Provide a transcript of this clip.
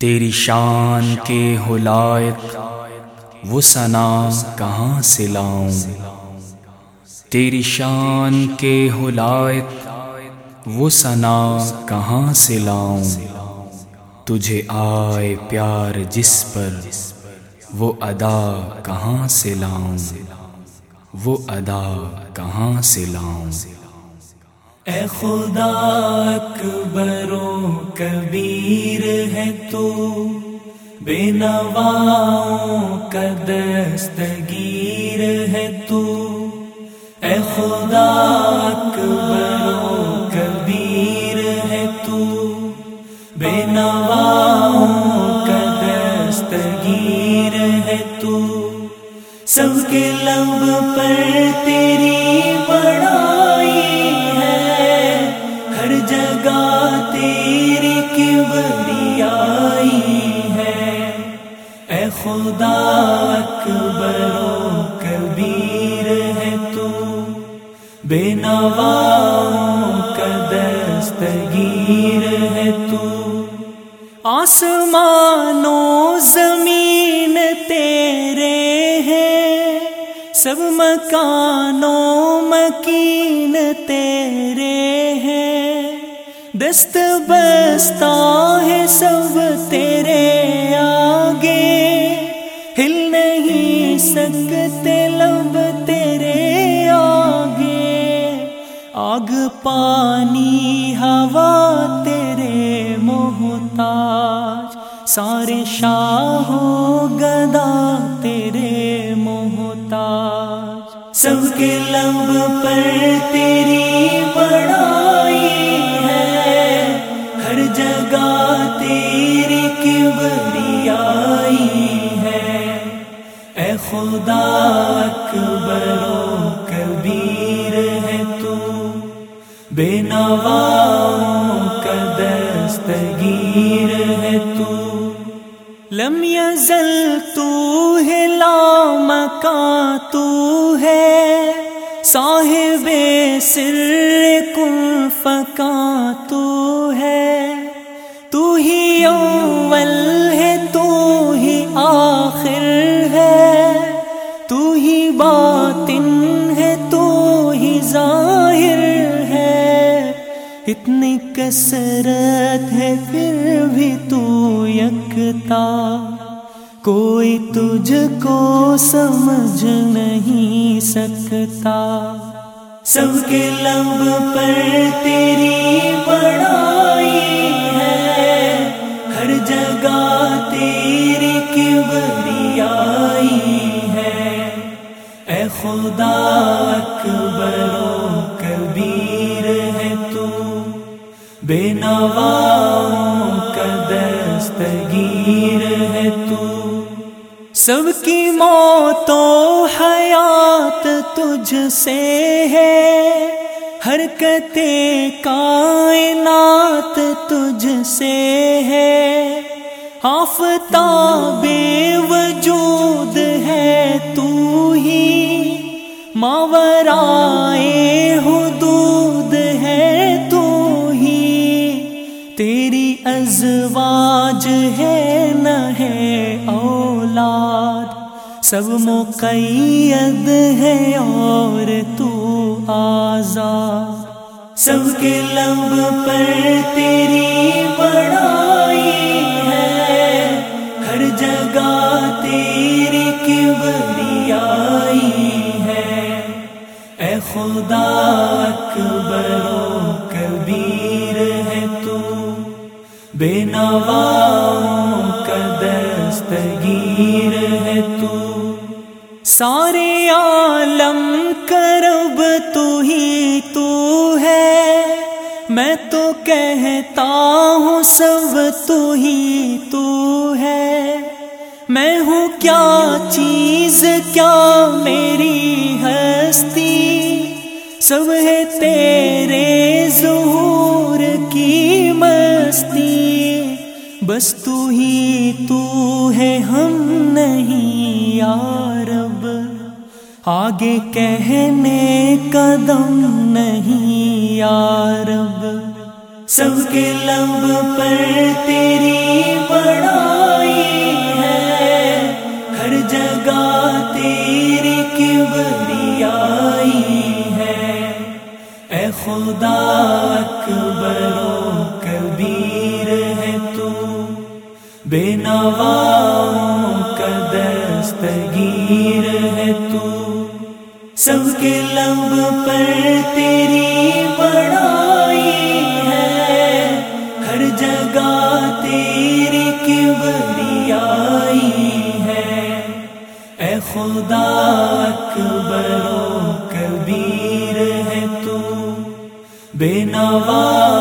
تیری شان کے ہلائق وہ سنا کہاں سے لاؤں؟ تیری شان کے ہلائق وہ سنا کہاں سے لاؤں؟ تجھے آئے پیار جس پر، وہ ادا کہاں سے لاؤں؟ وہ ادا کہاں سے لاؤں؟ اے خدا اکبر و کبیر ہے تو۔ بے نواؤں کا دستگیر ہے تو۔ اے خدا اکبر و کبیر ہے تو۔ بے نواؤں کا دستگیر ہے تو۔ سب کے لب پر تیری بڑائی بے نواؤں کا دستگیر ہے تو۔ آسمانوں زمین تیرے ہیں، سب مکانوں مکین تیرے ہیں۔ دست بستا ہے سب تیرے آگ پانی، ہوا تیرے محتاج۔ سارے شاہ گدا تیرے محتاج۔ سب کے لب پر تیری بڑا بے کا دستگیر ہے تو۔ لم یزل، تو ہے لام کا تو ہے صاحب سر کن فکا تو ہے اتنی کسرت ہے پھر بھی تو یکتا۔ کوئی تجھ کو سمجھ نہیں سکتا۔ سب کے لب پر تیری بڑائی ہے۔ ہر جگہ تیری کبریائی ہے۔ اے خدا بے نواؤں کا دستگیر ہے تو۔ سب کی موت و حیات تجھ سے ہے۔ حرکت کائنات تجھ سے ہے۔ آفتاب وجود ہے تو ہی، ماورائے ازواج ہے نہ ہے اولاد، سب مقید ہے اور تو آزاد۔ سب کے لب پر تیری بڑائی ہے، ہر جگہ تیری کبریائی ہے۔ اے خدا بے نواؤں کا دستگیر ہے تو۔ سارے عالم کرب تو ہی تو ہے۔ میں تو کہتا ہوں سب تو ہی تو ہے۔ میں ہوں کیا چیز، کیا میری ہستی؟ سب ہے تیرے تو ہے ہم نہیں یارب آگے کہنے قدم نہیں یارب سب کے لب پر تیری بڑائی ہے۔ ہر جگہ تیری کبریائی ہے۔ اے خدا اکبرو کبھی بے نواؤں کا دستگیر ہے تو۔ سب کے لب پر تیری بڑائی ہے۔ ہر جگہ تیری کبریائی ہے۔ اے خدا اکبر و کبیر ہے تو۔ بے نواؤں